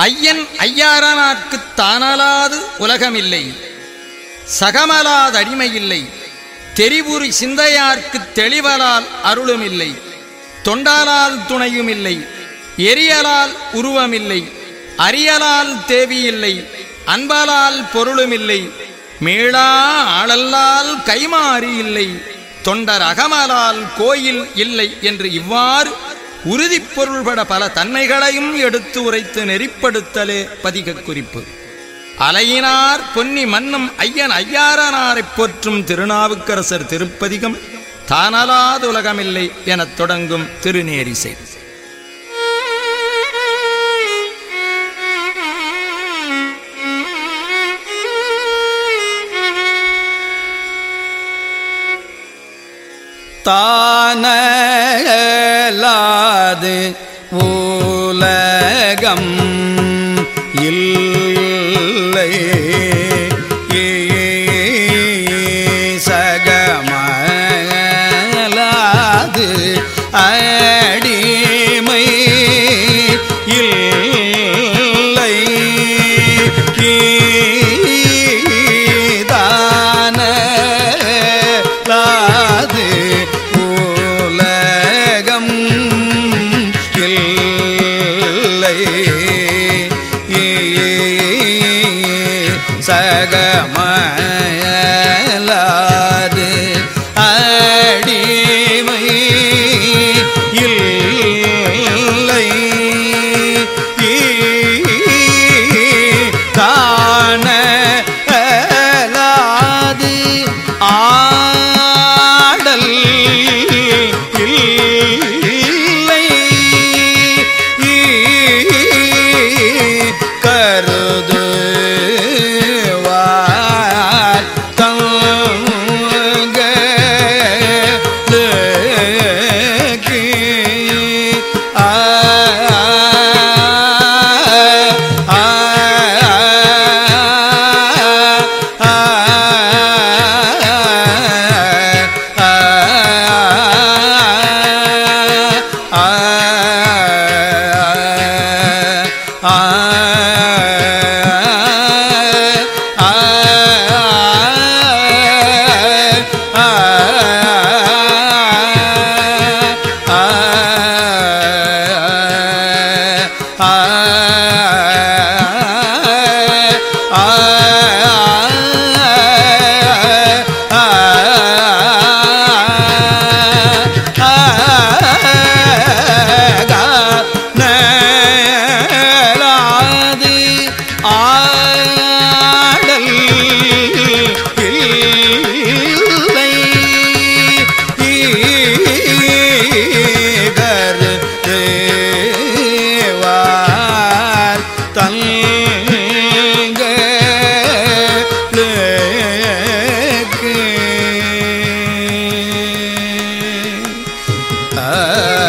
ஐயன் ஐயாரனாக்கு தானலாது உலகமில்லை. சகமலாதடிமையில்லை தெரிவுரி சிந்தையார்க்குத் தெளிவலால் அருளுமில்லை. தொண்டாலால் துணையுமில்லை. எரியலால் உருவமில்லை. அரியலால் தேவியில்லை. அன்பலால் பொருளுமில்லை. மேளா ஆளல்லால் கைமாறி இல்லை. தொண்டர் அகமலால் கோயில் இல்லை என்று இவ்வாறு உறுதிப் பொருள்பட பல தன்மைகளையும் எடுத்து உரைத்து நெறிப்படுத்தலே பதிகக் குறிப்பு அலையினார் பொன்னி மன்னும் ஐயன் ஐயாரனாரைப் போற்றும் திருநாவுக்கரசர் திருப்பதிகம் தானலாதுலகமில்லை எனத் தொடங்கும் திருநேரிசை. தானது உலகம் இல்லை ಮಾ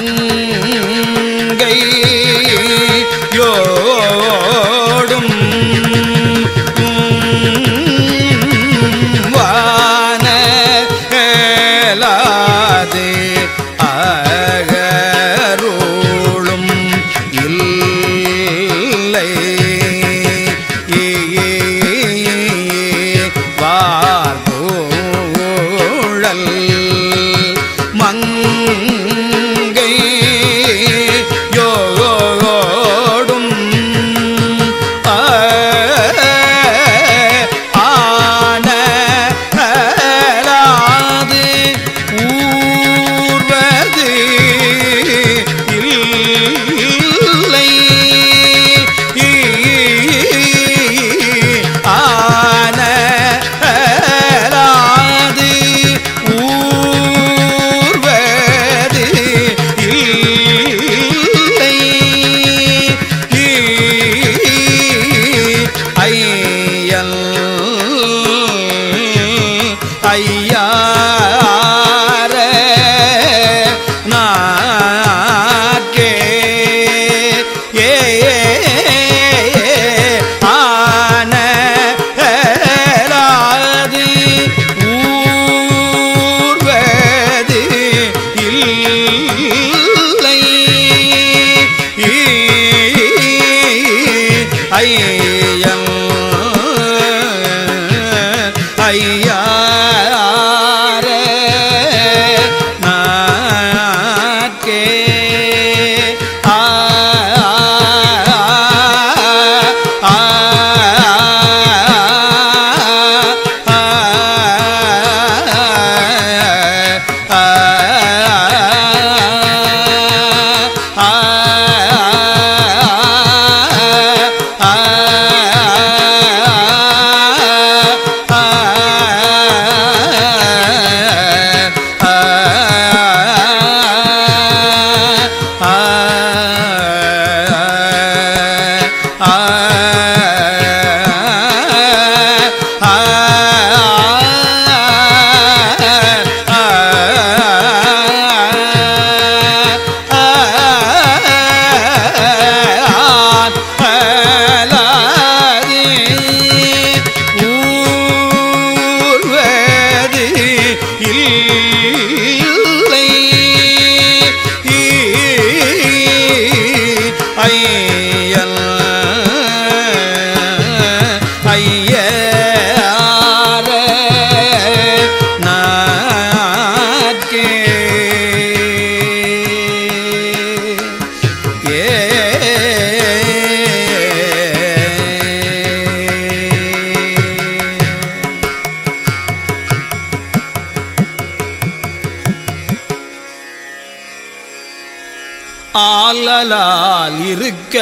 Oh.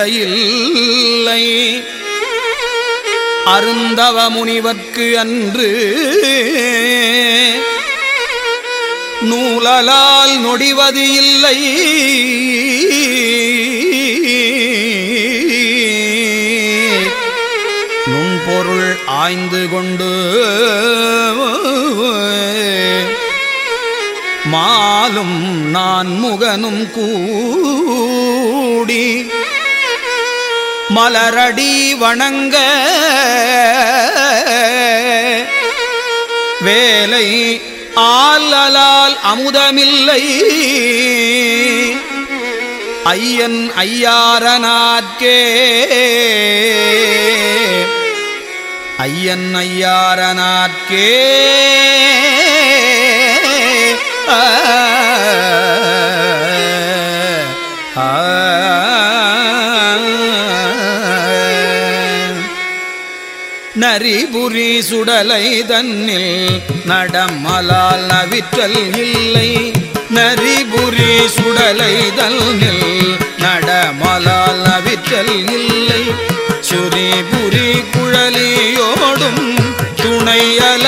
இல்லை அருந்தவ முனிவர்க்கு அன்று நூலலால் நொடிவது இல்லை. நுண்பொருள் ஆய்ந்து கொண்டு மாலும் நான் முகனும் கூடி மலரடி வணங்க. வேலை ஆல்லலால் அமுதமில்லை. ஐயன் ஐயாரனாற்கே ஐயன் ஐயாரனாற்கே ஆ, நரிபுரி சுடலை தன்னில் நடமலால் நவிற்றல் இல்லை. நரிபுரி சுடலை தன்னில் நடமலால் நவிற்றல் இல்லை. சுரிபுரி குழலியோடும் துணையல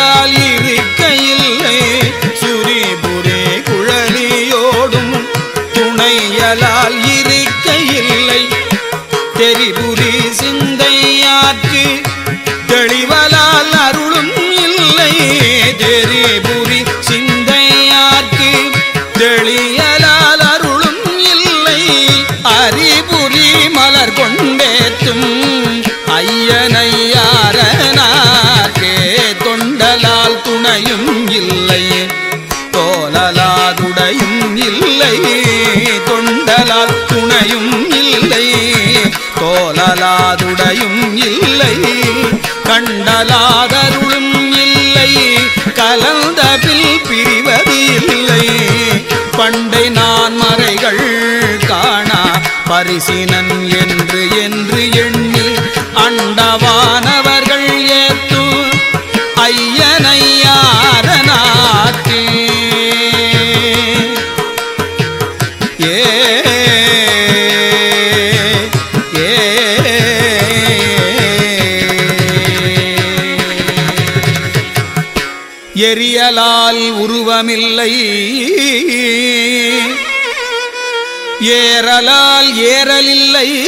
கலாதருளும் இல்லை. கலந்த பில் பிரிவது இல்லை. பண்டை நான் மறைகள் காணா. பரிசினன் என்று என்று எண்ணி அண்டவானவர் உருவமில்லை. ஏறலால் ஏறலில்லை.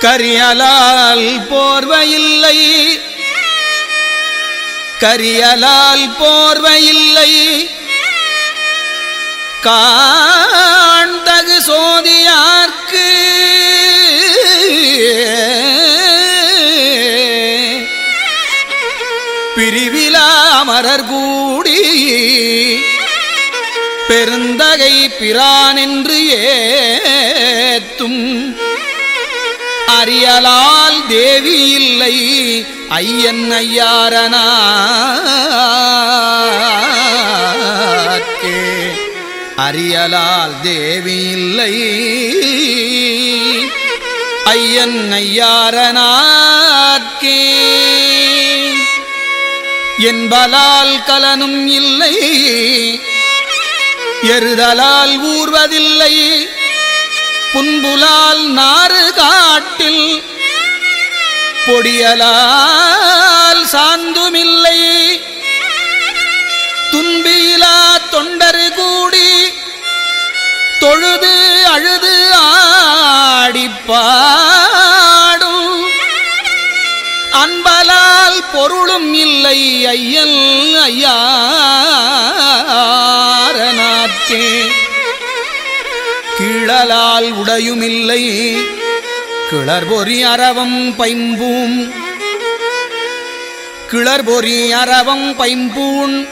கரியலால் போர்வையில்லை. கரியலால் போர்வையில்லை. கா பிரான் என்று ஏத்தும். அறியலால் தேவி இல்லை ஐயன் ஐயாரனாக்கே. அறியலால் தேவி இல்லை ஐயன் ஐயாரனாக்கே. என்பலால் கலனும் இல்லை எருதலால் ஊர்வதில்லை. புன்புலால் நாறு காட்டில் பொடியலால் சாந்துமில்லை. துன்பியிலா தொண்டரு கூடி தொழுது அழுது ஆடிப்பாடும். அன்பலால் பொருளும் இல்லை ஐயல் ஐயா. கிழலால் உடையுமில்லை. கிளர்பொறி அரவம் பைம்பூம் கிளர்பொறி அரவம் பைம்பூன்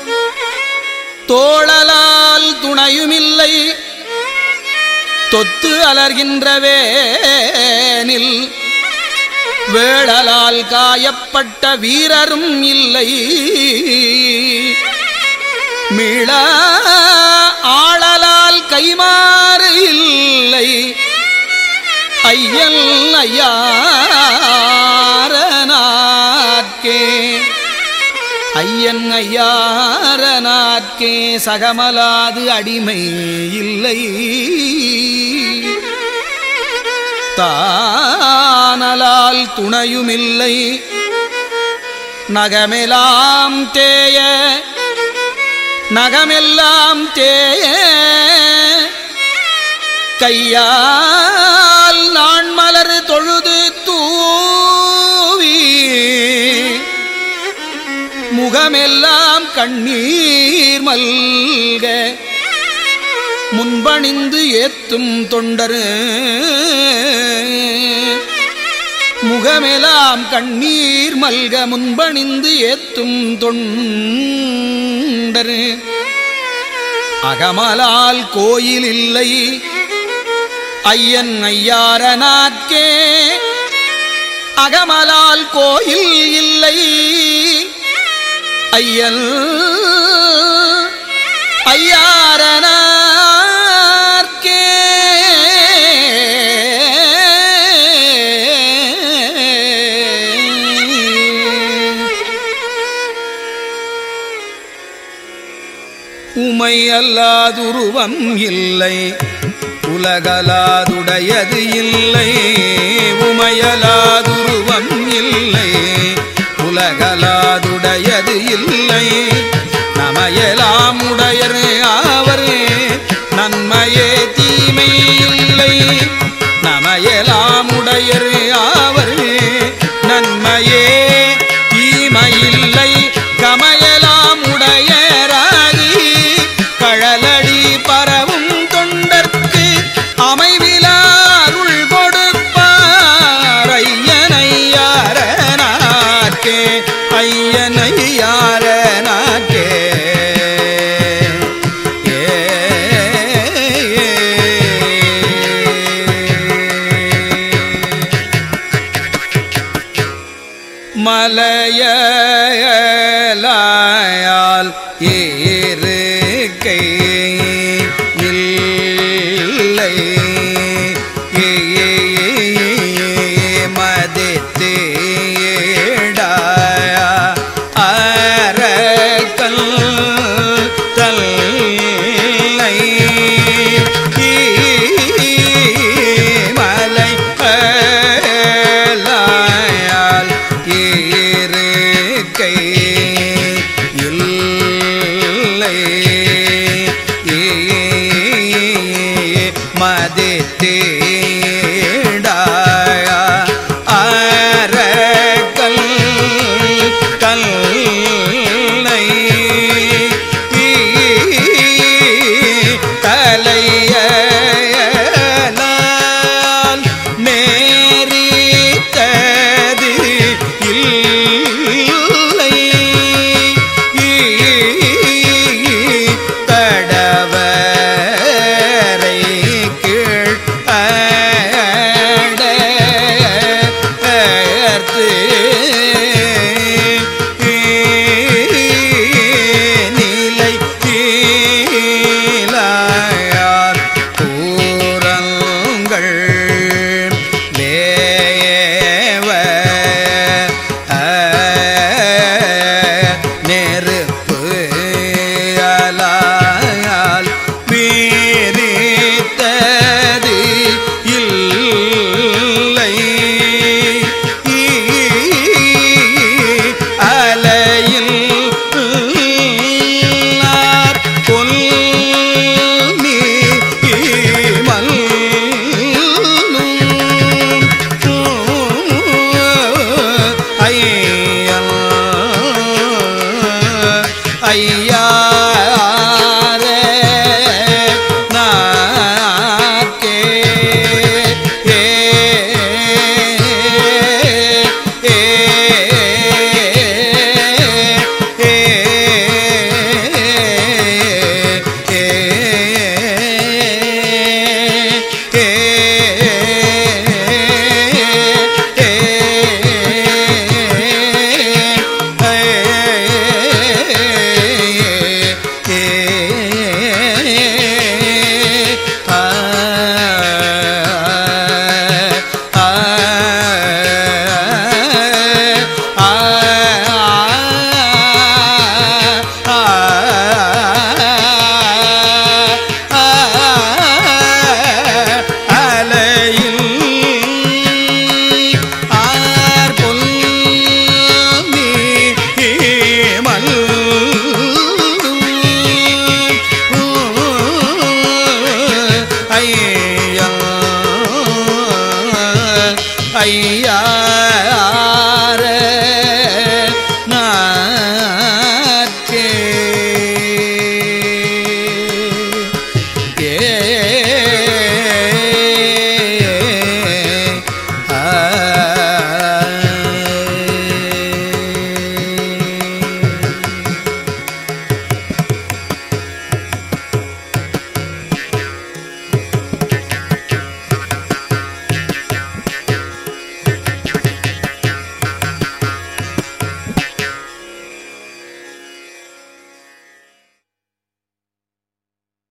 தோழலால் துணையுமில்லை. தொத்து அலர்கின்ற வேனில். வேளலால் காயப்பட்ட வீரரும் இல்லை. மீள ஐயாரனாக்கே ஐயன் ஐயாரனார்க்கே சகமலாது அடிமை இல்லை. தானலால் துணையுமில்லை. நகமெலாம் தேய நகமெல்லாம் தேய. கையா கண்ணீர் மல்க. முன்பணிந்து ஏத்தும் தொண்டரு. முகமெலாம் கண்ணீர் மல்க. முன்பணிந்து ஏத்தும் தொண்டரு. அகமலால் கோயில் இல்லை. ஐயன் ஐயாரனாக்கே. அகமலால் கோயில் இல்லை. ஐயல் ஐயாரனார்க்கே. உமை அல்லாதுருவம் இல்லை உலகலாதுடையது இல்லை. உமையலாதுருவம் இல்லை உலகலா இல்லை.